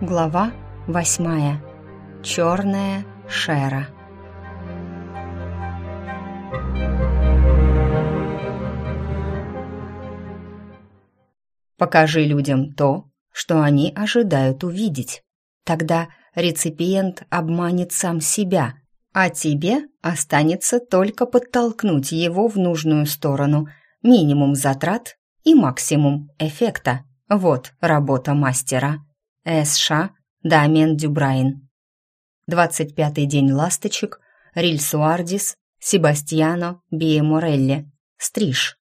Глава восьмая. Черная Шера. Покажи людям то, что они ожидают увидеть. Тогда реципиент обманет сам себя, а тебе останется только подтолкнуть его в нужную сторону. Минимум затрат и максимум эффекта. Вот работа мастера. С.Ш. Дамиен Дюбрайн. 25-й день ласточек. Риль Суардис. Себастьяно Биеморелли. Стриж.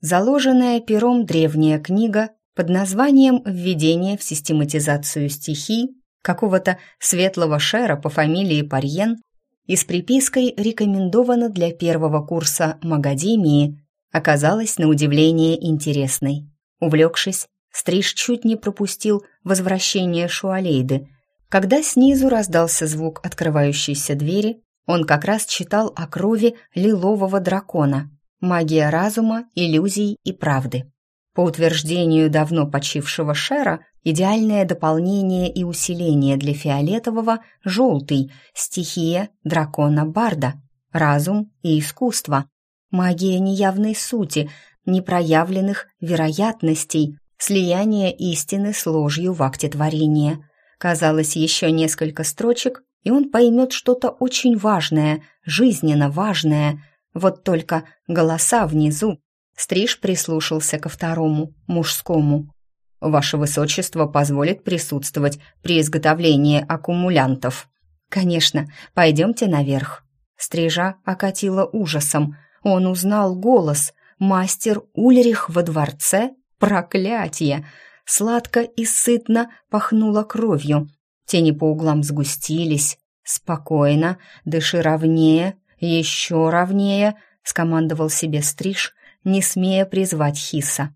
Заложенная пером древняя книга под названием «Введение в систематизацию стихий» какого-то светлого шера по фамилии Парьен и с припиской «Рекомендовано для первого курса Магадемии» оказалась на удивление интересной. Увлекшись, Стриж чуть не пропустил возвращение Шуалейды. Когда снизу раздался звук открывающейся двери, он как раз читал о крови лилового дракона, магия разума, иллюзий и правды. По утверждению давно почившего Шера, идеальное дополнение и усиление для фиолетового – желтый, стихия дракона Барда, разум и искусство, магия неявной сути, непроявленных вероятностей, слияние истины с ложью в акте творения. Казалось, еще несколько строчек, и он поймет что-то очень важное, жизненно важное. Вот только голоса внизу Стриж прислушался ко второму, мужскому. «Ваше высочество позволит присутствовать при изготовлении аккумулянтов». «Конечно, пойдемте наверх». Стрижа окатила ужасом. Он узнал голос. «Мастер Ульрих во дворце? Проклятие!» Сладко и сытно пахнуло кровью. Тени по углам сгустились. «Спокойно, дыши ровнее, еще ровнее», — скомандовал себе Стриж, не смея призвать Хиса.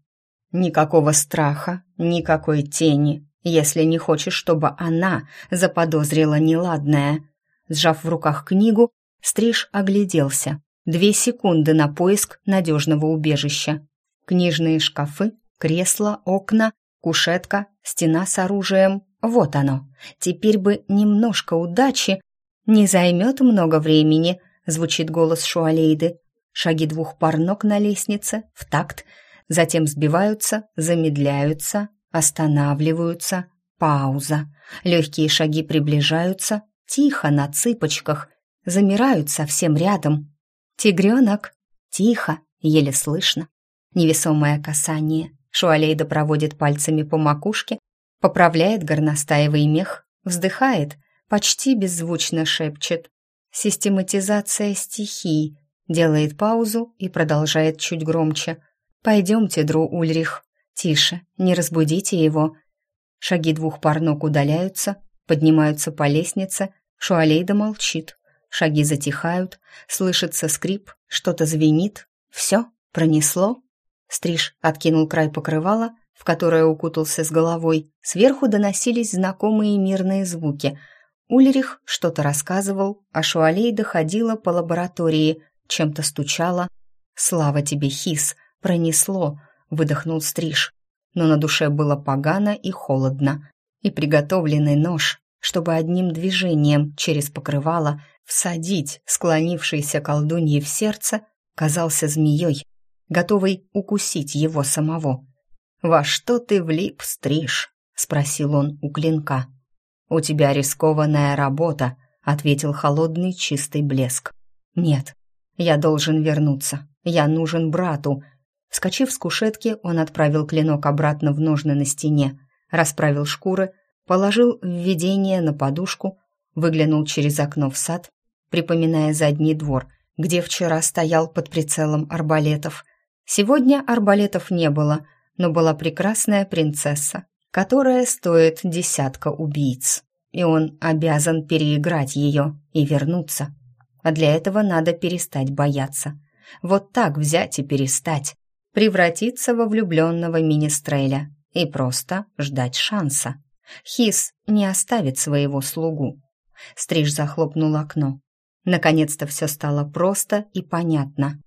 Никакого страха, никакой тени, если не хочешь, чтобы она заподозрила неладное. Сжав в руках книгу, Стриж огляделся. Две секунды на поиск надежного убежища. Книжные шкафы, кресла, окна, кушетка, стена с оружием. Вот оно. Теперь бы немножко удачи. Не займет много времени, звучит голос Шуалейды. Шаги двух пар ног на лестнице в такт, затем сбиваются, замедляются, останавливаются. Пауза. Легкие шаги приближаются, тихо, на цыпочках, замирают совсем рядом. Тигренок. Тихо, еле слышно. Невесомое касание. Шуалейда проводит пальцами по макушке, поправляет горностаевый мех, вздыхает, почти беззвучно шепчет. Систематизация стихий, делает паузу и продолжает чуть громче. «Пойдемте, Дру Ульрих. Тише, не разбудите его». Шаги двух пар ног удаляются, поднимаются по лестнице. Шуалейда молчит. Шаги затихают, слышится скрип, что-то звенит. Все, пронесло. Стриж откинул край покрывала, в которое укутался с головой. Сверху доносились знакомые мирные звуки. Ульрих что-то рассказывал, а Шуалейда ходила по лаборатории, чем-то стучала. «Слава тебе, Хис!» «Пронесло!» — выдохнул Стриж. Но на душе было погано и холодно. И приготовленный нож, чтобы одним движением через покрывало всадить склонившейся колдунье в сердце, казался змеей, готовой укусить его самого. «Во что ты влип, Стриж?» — спросил он у клинка. «У тебя рискованная работа», — ответил холодный чистый блеск. «Нет, я должен вернуться. Я нужен брату. Вскочив с кушетки, он отправил клинок обратно в ножны на стене, расправил шкуры, положил введение на подушку, выглянул через окно в сад, припоминая задний двор, где вчера стоял под прицелом арбалетов. Сегодня арбалетов не было, но была прекрасная принцесса, которая стоит десятка убийц, и он обязан переиграть ее и вернуться. А для этого надо перестать бояться. Вот так взять и перестать. Превратиться во влюбленного министреля и просто ждать шанса. Хис не оставит своего слугу. Стриж захлопнул окно. Наконец-то все стало просто и понятно.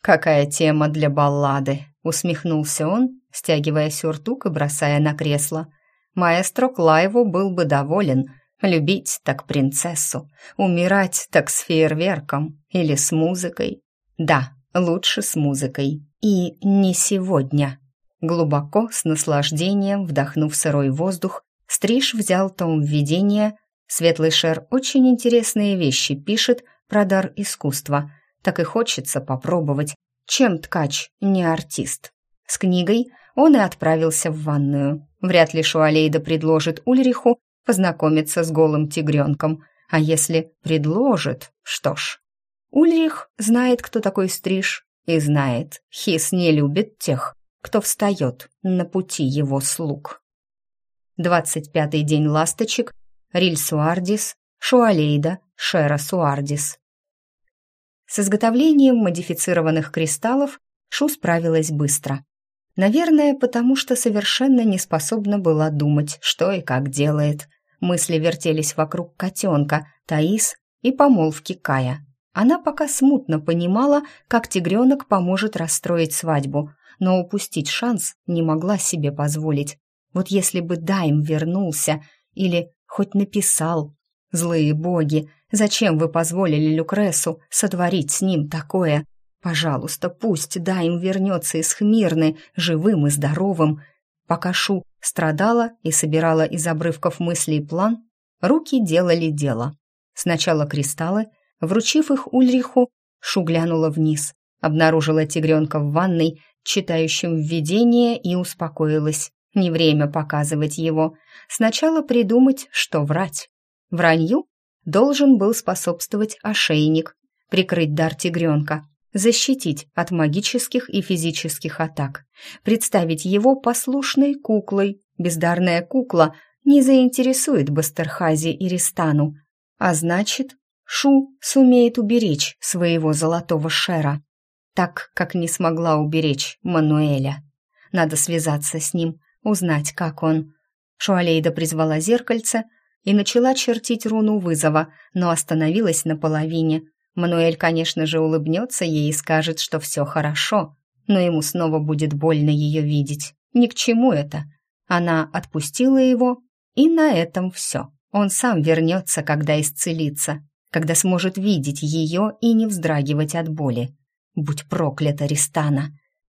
«Какая тема для баллады!» — усмехнулся он, стягивая сюртук и бросая на кресло. маэстро Клайву был бы доволен. Любить так принцессу, умирать так с фейерверком или с музыкой. Да, лучше с музыкой. И не сегодня. Глубоко, с наслаждением, вдохнув сырой воздух, Стриж взял том введения. Светлый шер очень интересные вещи пишет про дар искусства. Так и хочется попробовать, чем ткач не артист. С книгой он и отправился в ванную. Вряд ли Шуалейда предложит Ульриху познакомиться с голым тигренком. А если предложит, что ж. Ульрих знает, кто такой Стриж, и знает, Хис не любит тех, кто встает на пути его слуг. Двадцать пятый день ласточек, Риль Суардис, Шуалейда, Шера Суардис. С изготовлением модифицированных кристаллов Шу справилась быстро. Наверное, потому что совершенно не способна была думать, что и как делает. Мысли вертелись вокруг котенка, Таис и помолвки Кая. Она пока смутно понимала, как тигренок поможет расстроить свадьбу, но упустить шанс не могла себе позволить. Вот если бы Дайм вернулся или хоть написал. Злые боги, зачем вы позволили Люкресу сотворить с ним такое? Пожалуйста, пусть Дайм вернется из Хмирны живым и здоровым. Пока Шу страдала и собирала из обрывков мыслей план, руки делали дело. Сначала кристаллы, вручив их Ульриху, Шу глянула вниз, обнаружила тигренка в ванной, читающим введение, и успокоилась. Не время показывать его. Сначала придумать, что врать. Вранью должен был способствовать ошейник, прикрыть дар тигренка, защитить от магических и физических атак, представить его послушной куклой. Бездарная кукла не заинтересует Бастерхази и Ристану, а значит, Шу сумеет уберечь своего золотого шера, так, как не смогла уберечь Мануэля. Надо связаться с ним, узнать, как он. Шуалейда призвала зеркальце и начала чертить руну вызова, но остановилась на половине. Мануэль, конечно же, улыбнется ей и скажет, что все хорошо, но ему снова будет больно ее видеть. Ни к чему это. Она отпустила его, и на этом все. Он сам вернется, когда исцелится, когда сможет видеть ее и не вздрагивать от боли. Будь проклята, Ристана!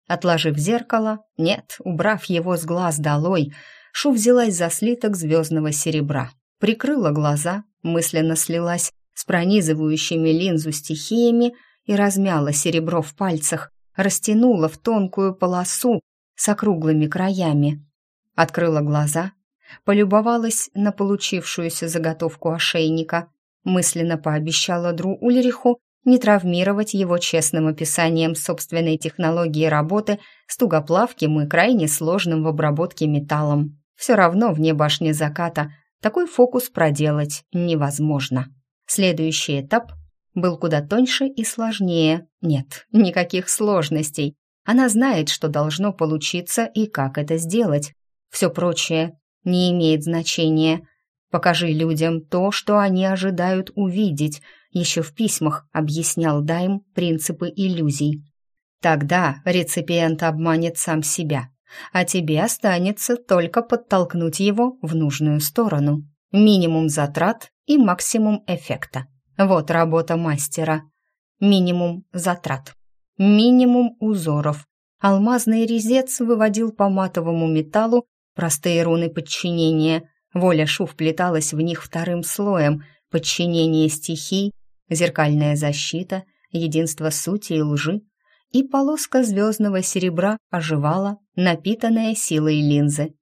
Отложив зеркало, нет, убрав его с глаз долой, Шу взялась за слиток звездного серебра, прикрыла глаза, мысленно слилась с пронизывающими линзу стихиями и размяла серебро в пальцах, растянула в тонкую полосу с округлыми краями. Открыла глаза, полюбовалась на получившуюся заготовку ошейника, мысленно пообещала Дру Ульриху не травмировать его честным описанием собственной технологии работы с тугоплавким и крайне сложным в обработке металлом. Все равно вне башни заката такой фокус проделать невозможно. Следующий этап был куда тоньше и сложнее. Нет, никаких сложностей. Она знает, что должно получиться и как это сделать. Все прочее не имеет значения. Покажи людям то, что они ожидают увидеть – еще в письмах объяснял Дайм принципы иллюзий. Тогда реципиент обманет сам себя, а тебе останется только подтолкнуть его в нужную сторону. Минимум затрат и максимум эффекта. Вот работа мастера. Минимум затрат. Минимум узоров. Алмазный резец выводил по матовому металлу простые руны подчинения. Воля Шу вплеталась в них вторым слоем, подчинение стихий зеркальная защита, единство сути и лжи, и полоска звездного серебра оживала, напитанная силой линзы.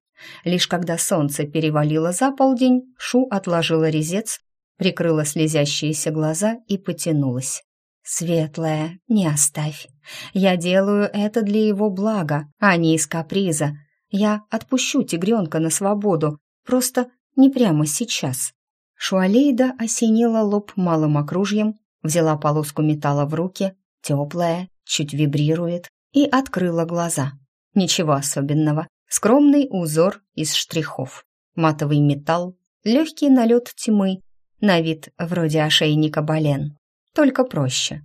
Лишь когда солнце перевалило за полдень, Шу отложила резец, прикрыла слезящиеся глаза и потянулась. «Светлая, не оставь. Я делаю это для его блага, а не из каприза. Я отпущу тигренка на свободу, просто не прямо сейчас. Шуалейда осенила лоб малым окружьем, взяла полоску металла в руки, теплая, чуть вибрирует, и открыла глаза. Ничего особенного. Скромный узор из штрихов. Матовый металл, легкий налет тьмы, на вид вроде ошейника бален. Только проще.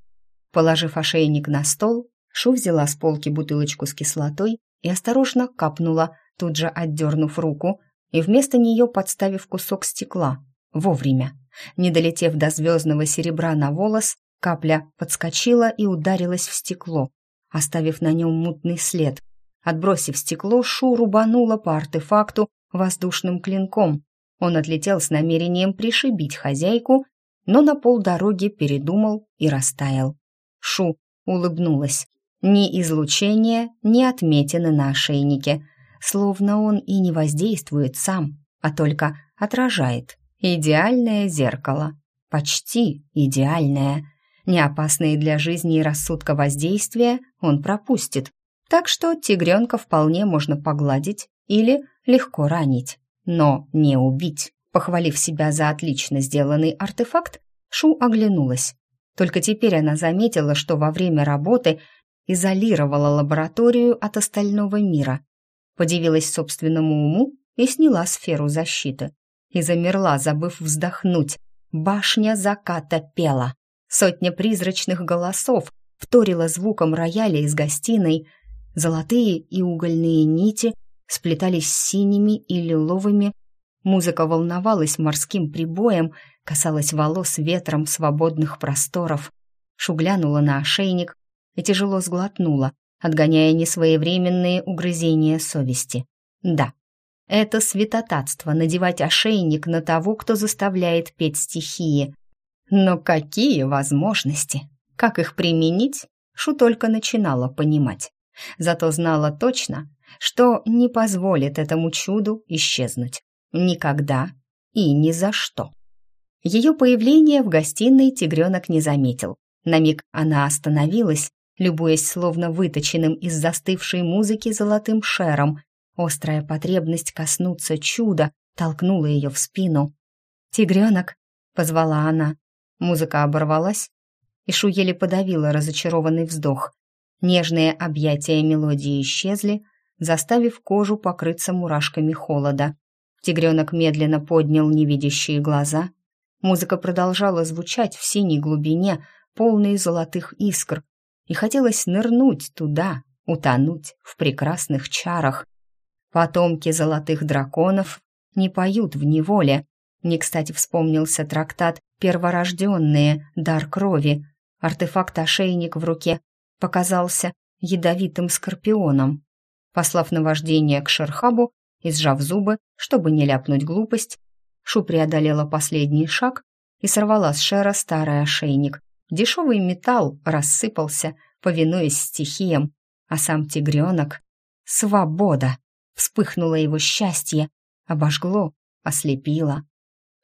Положив ошейник на стол, Шу взяла с полки бутылочку с кислотой и осторожно капнула, тут же отдернув руку. и вместо нее подставив кусок стекла. Вовремя. Не долетев до звездного серебра на волос, капля подскочила и ударилась в стекло, оставив на нем мутный след. Отбросив стекло, Шу рубанула по артефакту воздушным клинком. Он отлетел с намерением пришибить хозяйку, но на полдороги передумал и растаял. Шу улыбнулась. Ни излучения, ни отметины на ошейнике, словно он и не воздействует сам, а только отражает. Идеальное зеркало. Почти идеальное. Неопасные для жизни и рассудка воздействия он пропустит. Так что тигренка вполне можно погладить или легко ранить, но не убить. Похвалив себя за отлично сделанный артефакт, Шу оглянулась. Только теперь она заметила, что во время работы изолировала лабораторию от остального мира. Подивилась собственному уму и сняла сферу защиты. И замерла, забыв вздохнуть. Башня заката пела. Сотня призрачных голосов вторила звуком рояля из гостиной. Золотые и угольные нити сплетались с синими и лиловыми. Музыка волновалась морским прибоем, касалась волос ветром свободных просторов. Шуглянула на ошейник и тяжело сглотнула, отгоняя несвоевременные угрызения совести. Да, это святотатство надевать ошейник на того, кто заставляет петь стихии. Но какие возможности? Как их применить? Шу только начинала понимать. Зато знала точно, что не позволит этому чуду исчезнуть. Никогда и ни за что. Ее появление в гостиной тигренок не заметил. На миг она остановилась, любуясь словно выточенным из застывшей музыки золотым шером. Острая потребность коснуться чуда толкнула ее в спину. «Тигренок!» — позвала она. Музыка оборвалась, и Шу еле подавила разочарованный вздох. Нежные объятия мелодии исчезли, заставив кожу покрыться мурашками холода. Тигренок медленно поднял невидящие глаза. Музыка продолжала звучать в синей глубине, полной золотых искр, и хотелось нырнуть туда, утонуть в прекрасных чарах. Потомки золотых драконов не поют в неволе. Не кстати вспомнился трактат «Перворожденные. Дар крови». Артефакт-ошейник в руке показался ядовитым скорпионом. Послав наваждение к Шерхабу и сжав зубы, чтобы не ляпнуть глупость, Шу преодолела последний шаг и сорвала с Шера старый ошейник, Дешевый металл рассыпался, повинуясь стихиям, а сам тигренок — свобода! Вспыхнуло его счастье, обожгло, ослепило.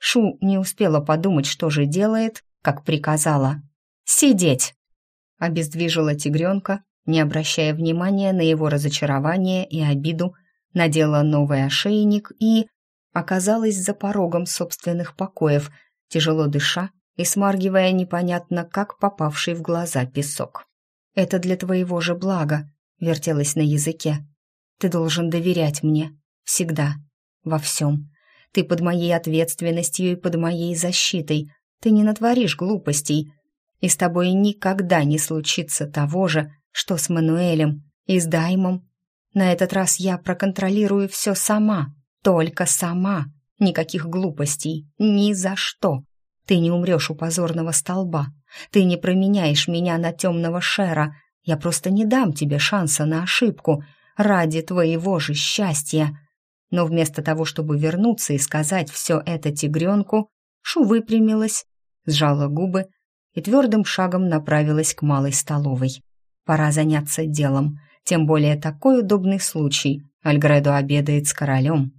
Шу не успела подумать, что же делает, как приказала. «Сидеть!» Обездвижила тигренка, не обращая внимания на его разочарование и обиду, надела новый ошейник и оказалась за порогом собственных покоев, тяжело дыша и смаргивая непонятно как попавший в глаза песок. «Это для твоего же блага», — вертелась на языке. «Ты должен доверять мне. Всегда. Во всем. Ты под моей ответственностью и под моей защитой. Ты не натворишь глупостей. И с тобой никогда не случится того же, что с Мануэлем и с Даймом. На этот раз я проконтролирую все сама, только сама. Никаких глупостей, ни за что. Ты не умрешь у позорного столба. Ты не променяешь меня на темного шера. Я просто не дам тебе шанса на ошибку ради твоего же счастья. Но вместо того, чтобы вернуться и сказать все это тигренку, Шу выпрямилась, сжала губы и твердым шагом направилась к малой столовой. Пора заняться делом, тем более такой удобный случай. Альгредо обедает с королем.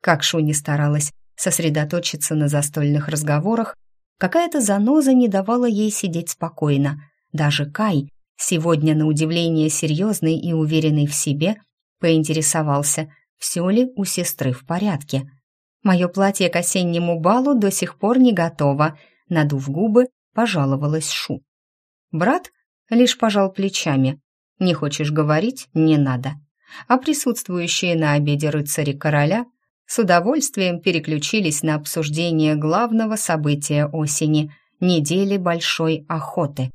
Как Шу не старалась сосредоточиться на застольных разговорах, Какая-то заноза не давала ей сидеть спокойно. Даже Кай, сегодня на удивление серьезный и уверенный в себе, поинтересовался, все ли у сестры в порядке. «Мое платье к осеннему балу до сих пор не готово», надув губы, пожаловалась Шу. Брат лишь пожал плечами. «Не хочешь говорить? Не надо». А присутствующие на обеде рыцари короля с удовольствием переключились на обсуждение главного события осени – недели большой охоты.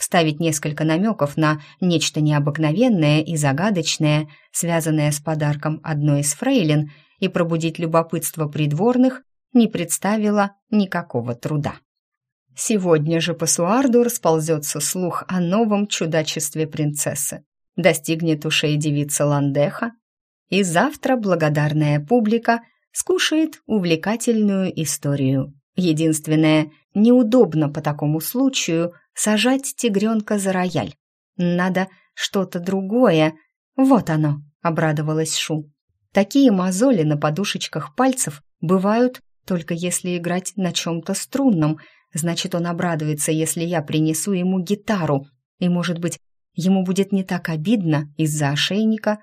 Вставить несколько намеков на нечто необыкновенное и загадочное, связанное с подарком одной из фрейлин, и пробудить любопытство придворных не представило никакого труда. Сегодня же по Суарду расползется слух о новом чудачестве принцессы. Достигнет ушей девица Ландеха, и завтра благодарная публика скушает увлекательную историю. Единственное, неудобно по такому случаю сажать тигренка за рояль. Надо что-то другое. Вот оно, обрадовалась Шу. Такие мозоли на подушечках пальцев бывают только если играть на чем-то струнном. Значит, он обрадуется, если я принесу ему гитару. И, может быть, ему будет не так обидно из-за ошейника.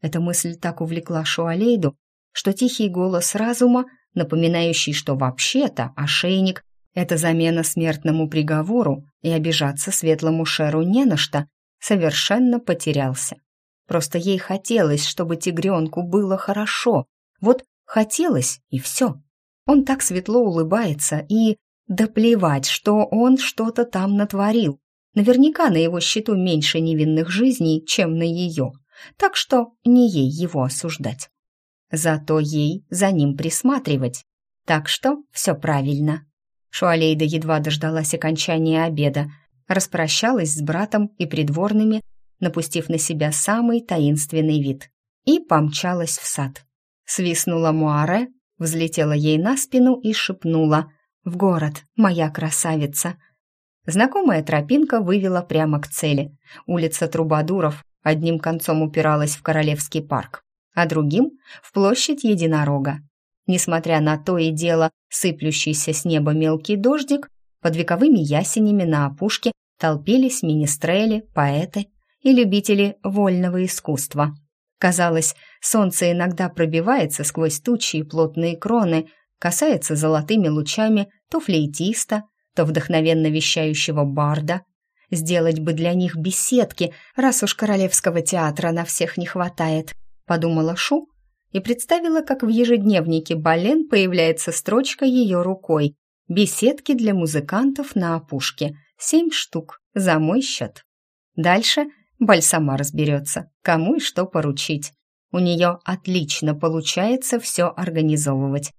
Эта мысль так увлекла Шуалейду, что тихий голос разума, напоминающий, что вообще-то ошейник — это замена смертному приговору, и обижаться светлому Шеру не на что, совершенно потерялся. Просто ей хотелось, чтобы тигренку было хорошо. Вот хотелось, и все. Он так светло улыбается, и... Да плевать, что он что-то там натворил. Наверняка на его счету меньше невинных жизней, чем на ее. Так что не ей его осуждать. Зато ей за ним присматривать. Так что все правильно. Шуалейда едва дождалась окончания обеда, распрощалась с братом и придворными, напустив на себя самый таинственный вид, и помчалась в сад. Свистнула Муаре, взлетела ей на спину и шепнула «В город, моя красавица!» Знакомая тропинка вывела прямо к цели. Улица Трубадуров одним концом упиралась в Королевский парк а другим — в площадь единорога. Несмотря на то и дело сыплющийся с неба мелкий дождик, под вековыми ясенями на опушке толпились министрели, поэты и любители вольного искусства. Казалось, солнце иногда пробивается сквозь тучи и плотные кроны, касается золотыми лучами то флейтиста, то вдохновенно вещающего барда. Сделать бы для них беседки, раз уж королевского театра на всех не хватает подумала Шу и представила, как в ежедневнике Бален появляется строчка ее рукой «Беседки для музыкантов на опушке. Семь штук. За мой счет». Дальше Баль сама разберется, кому и что поручить. У нее отлично получается все организовывать.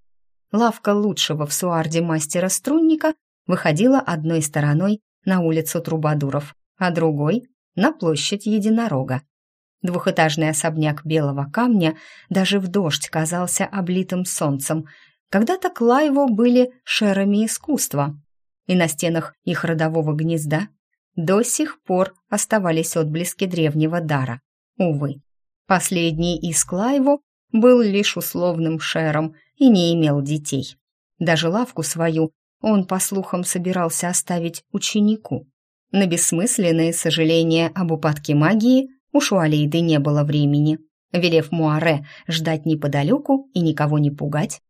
Лавка лучшего в Суарде мастера-струнника выходила одной стороной на улицу Трубадуров, а другой — на площадь Единорога. Двухэтажный особняк белого камня даже в дождь казался облитым солнцем. Когда-то Клайво были шерами искусства, и на стенах их родового гнезда до сих пор оставались отблески древнего дара. Увы, последний из Клайво был лишь условным шером и не имел детей. Даже лавку свою он, по слухам, собирался оставить ученику. На бессмысленные сожаления об упадке магии у Шуалейды не было времени. Велев Муаре ждать неподалеку и никого не пугать,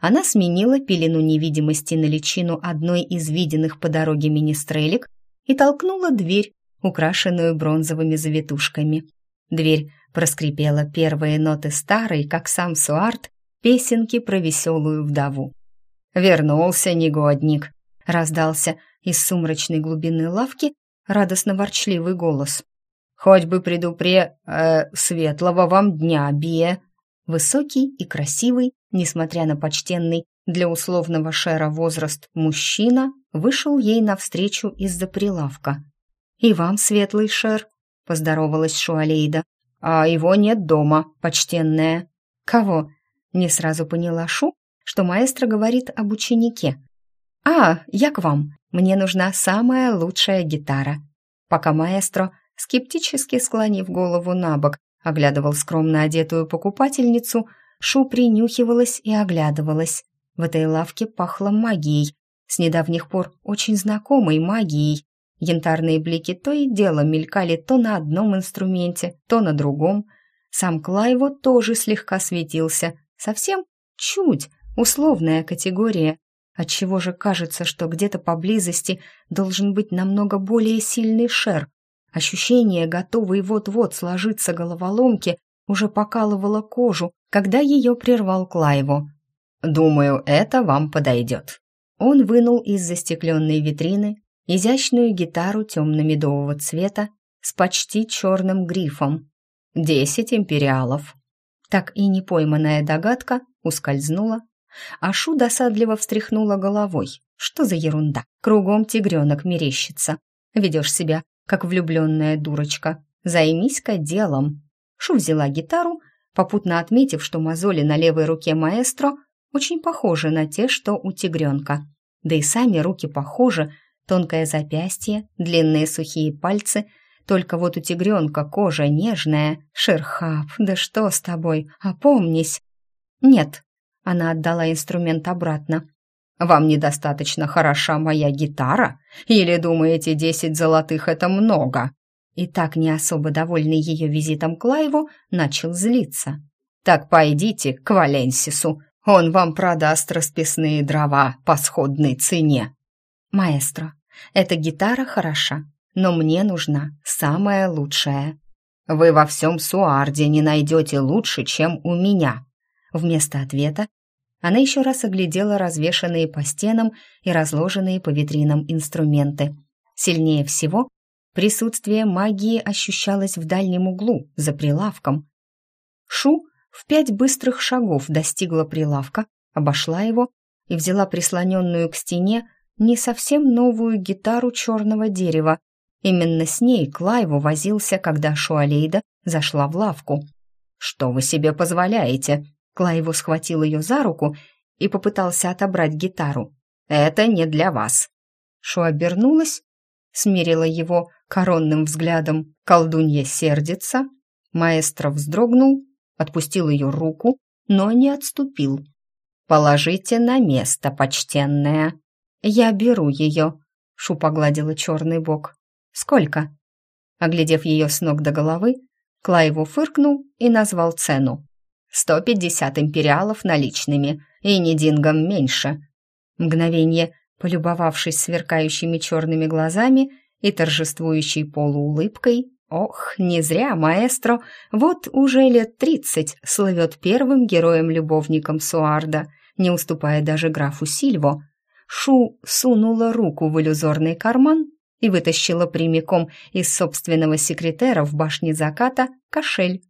она сменила пелену невидимости на личину одной из виденных по дороге министрелек и толкнула дверь, украшенную бронзовыми завитушками. Дверь проскрипела первые ноты старой, как сам Суарт, песенки про веселую вдову. «Вернулся негодник!» — раздался из сумрачной глубины лавки радостно ворчливый голос. Хоть бы предупре... Э, светлого вам дня, Бие!» Высокий и красивый, несмотря на почтенный для условного шера возраст мужчина, вышел ей навстречу из-за прилавка. «И вам, светлый шер!» — поздоровалась Шуалейда. «А его нет дома, почтенная». «Кого?» — не сразу поняла Шу, что маэстро говорит об ученике. «А, я к вам. Мне нужна самая лучшая гитара». Пока маэстро скептически склонив голову на бок, оглядывал скромно одетую покупательницу, Шу принюхивалась и оглядывалась. В этой лавке пахло магией, с недавних пор очень знакомой магией. Янтарные блики то и дело мелькали то на одном инструменте, то на другом. Сам Клайво тоже слегка светился, совсем чуть, условная категория. Отчего же кажется, что где-то поблизости должен быть намного более сильный шер, Ощущение, готовой вот-вот сложиться головоломки, уже покалывало кожу, когда ее прервал Клайво. «Думаю, это вам подойдет». Он вынул из застекленной витрины изящную гитару темно-медового цвета с почти черным грифом. Десять империалов. Так и непойманная догадка ускользнула, а Шу досадливо встряхнула головой. Что за ерунда? Кругом тигренок мерещится. Ведешь себя, как влюбленная дурочка. Займись-ка делом. Шу взяла гитару, попутно отметив, что мозоли на левой руке маэстро очень похожи на те, что у тигренка. Да и сами руки похожи, тонкое запястье, длинные сухие пальцы, только вот у тигренка кожа нежная. Шерхап, да что с тобой, опомнись. Нет, она отдала инструмент обратно. «Вам недостаточно хороша моя гитара? Или думаете, десять золотых — это много?» И так не особо довольный ее визитом к Лайву начал злиться. «Так пойдите к Валенсису, он вам продаст расписные дрова по сходной цене». «Маэстро, эта гитара хороша, но мне нужна самая лучшая». «Вы во всем Суарде не найдете лучше, чем у меня». Вместо ответа она еще раз оглядела развешанные по стенам и разложенные по витринам инструменты. Сильнее всего присутствие магии ощущалось в дальнем углу, за прилавком. Шу в пять быстрых шагов достигла прилавка, обошла его и взяла прислоненную к стене не совсем новую гитару черного дерева. Именно с ней Клайву возился, когда Шуалейда зашла в лавку. «Что вы себе позволяете?» Клайву схватил ее за руку и попытался отобрать гитару. «Это не для вас». Шу обернулась, смирила его коронным взглядом. Колдунья сердится. Маэстро вздрогнул, отпустил ее руку, но не отступил. «Положите на место, почтенная». «Я беру ее», — Шу погладила черный бок. «Сколько?» Оглядев ее с ног до головы, Клайву фыркнул и назвал цену. Сто пятьдесят империалов наличными, и не дингом меньше. Мгновение, полюбовавшись сверкающими черными глазами и торжествующей полуулыбкой, ох, не зря маэстро вот уже лет тридцать слывет первым героем-любовником Суарда, не уступая даже графу Сильво, Шу сунула руку в иллюзорный карман и вытащила прямиком из собственного секретера в башне заката кошель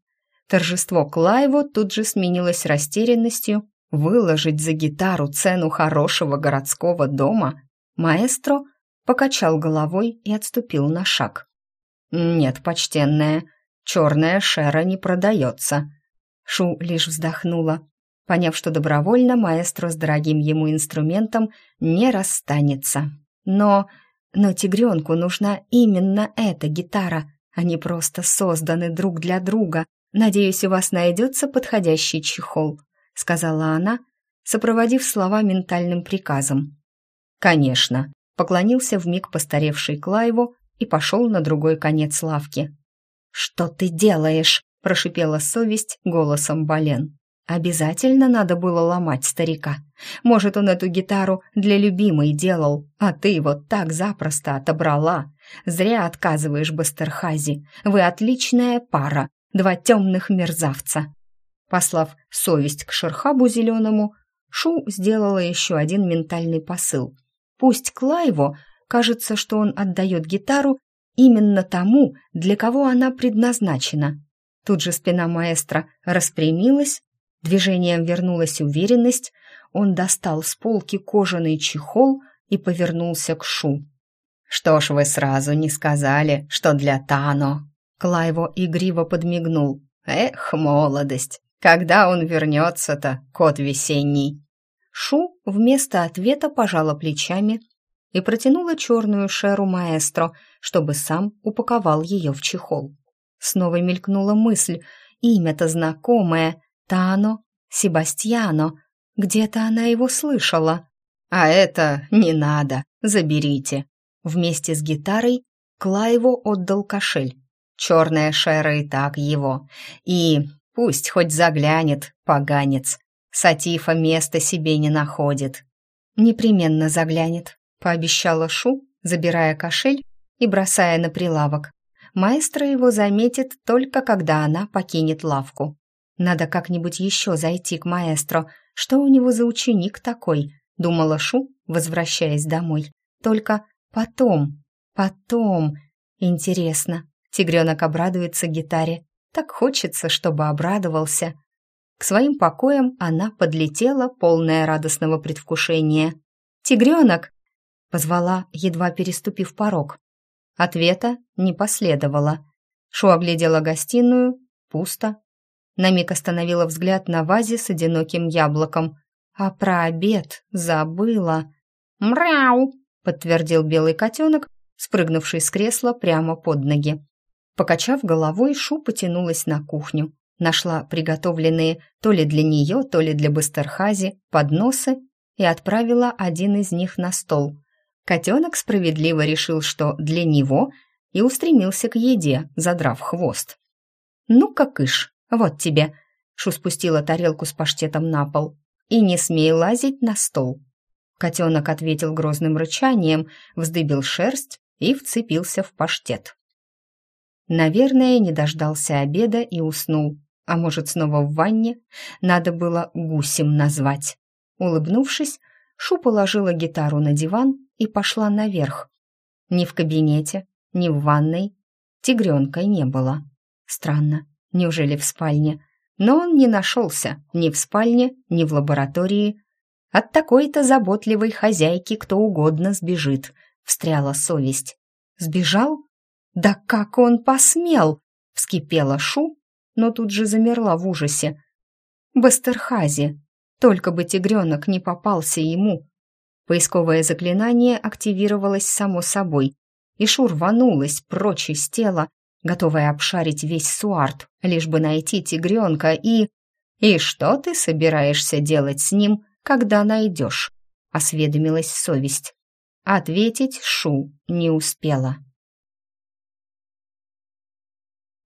Торжество Клайво тут же сменилось растерянностью. Выложить за гитару цену хорошего городского дома? Маэстро покачал головой и отступил на шаг. «Нет, почтенная, черная шера не продается». Шу лишь вздохнула, поняв, что добровольно маэстро с дорогим ему инструментом не расстанется. Но... но тигренку нужна именно эта гитара. Они просто созданы друг для друга, «Надеюсь, у вас найдется подходящий чехол», — сказала она, сопроводив слова ментальным приказом. «Конечно», — поклонился вмиг постаревший Клайву и пошел на другой конец лавки. «Что ты делаешь?» — прошипела совесть голосом Бален. «Обязательно надо было ломать старика. Может, он эту гитару для любимой делал, а ты вот так запросто отобрала. Зря отказываешь Бастерхази. Вы отличная пара, два темных мерзавца. Послав совесть к Шерхабу Зеленому, Шу сделала еще один ментальный посыл. Пусть Клайво кажется, что он отдает гитару именно тому, для кого она предназначена. Тут же спина маэстро распрямилась, движением вернулась уверенность, он достал с полки кожаный чехол и повернулся к Шу. «Что ж вы сразу не сказали, что для Тано?» Клайво игриво подмигнул. «Эх, молодость! Когда он вернется-то, кот весенний?» Шу вместо ответа пожала плечами и протянула черную шеру маэстро, чтобы сам упаковал ее в чехол. Снова мелькнула мысль, имя-то знакомое, Тано, Себастьяно, где-то она его слышала. «А это не надо, заберите». Вместе с гитарой Клайво отдал кошель, Черная Шера и так его. И пусть хоть заглянет, поганец. Сатифа места себе не находит. Непременно заглянет, пообещала Шу, забирая кошель и бросая на прилавок. Маэстро его заметит только когда она покинет лавку. Надо как-нибудь еще зайти к маэстро. Что у него за ученик такой? Думала Шу, возвращаясь домой. Только Потом, потом. Интересно, тигренок обрадуется гитаре. Так хочется, чтобы обрадовался. К своим покоям она подлетела, полная радостного предвкушения. «Тигренок!» — позвала, едва переступив порог. Ответа не последовало. Шу оглядела гостиную. Пусто. На миг остановила взгляд на вазе с одиноким яблоком. А про обед забыла. «Мряу!» — подтвердил белый котенок, спрыгнувший с кресла прямо под ноги. Покачав головой, Шу потянулась на кухню. Нашла приготовленные то ли для нее, то ли для Бастерхази подносы и отправила один из них на стол. Котенок справедливо решил, что для него, и устремился к еде, задрав хвост. «Ну, как ишь, вот тебе!» Шу спустила тарелку с паштетом на пол. «И не смей лазить на стол!» Котенок ответил грозным рычанием, вздыбил шерсть и вцепился в паштет. Наверное, не дождался обеда и уснул. А может, снова в ванне? Надо было гусем назвать. Улыбнувшись, Шу положила гитару на диван и пошла наверх. Ни в кабинете, ни в ванной тигренка не было. Странно, неужели в спальне? Но он не нашелся ни в спальне, ни в лаборатории. От такой-то заботливой хозяйки кто угодно сбежит, встряла совесть. Сбежал? Да как он посмел? Вскипела Шу, но тут же замерла в ужасе. Бастерхази, только бы тигренок не попался ему, Поисковое заклинание активировалось само собой, и Шур рванулась прочь из тела, готовая обшарить весь суарт, лишь бы найти тигренка и... «И что ты собираешься делать с ним, когда найдешь?» — осведомилась совесть. Ответить Шу не успела.